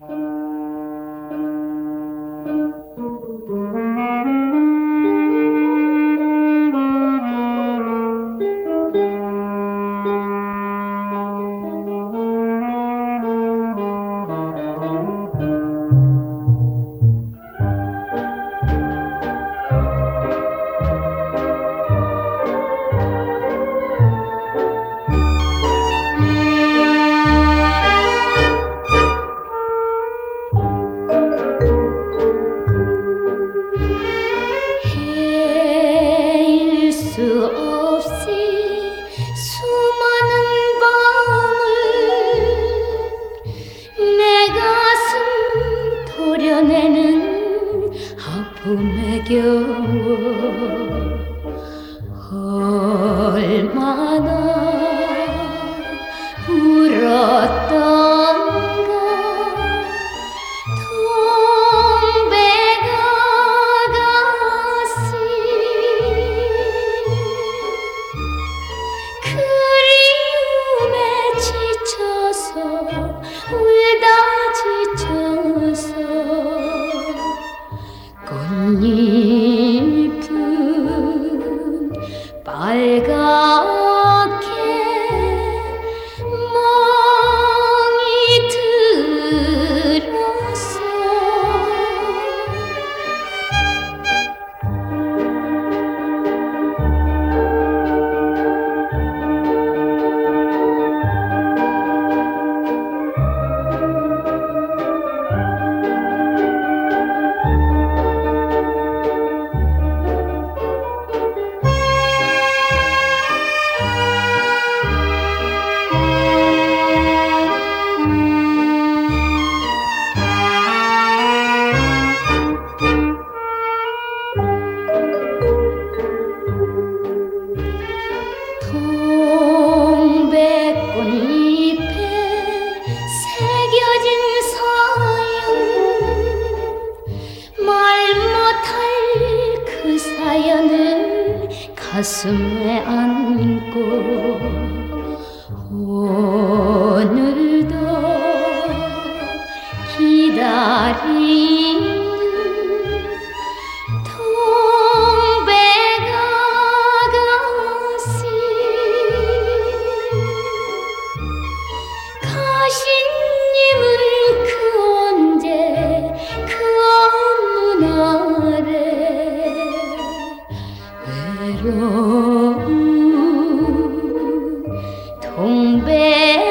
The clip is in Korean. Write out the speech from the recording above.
Bye. 지겨워 얼마나 あれが 자연을 가슴에 안고 오늘도 기다리 un beso.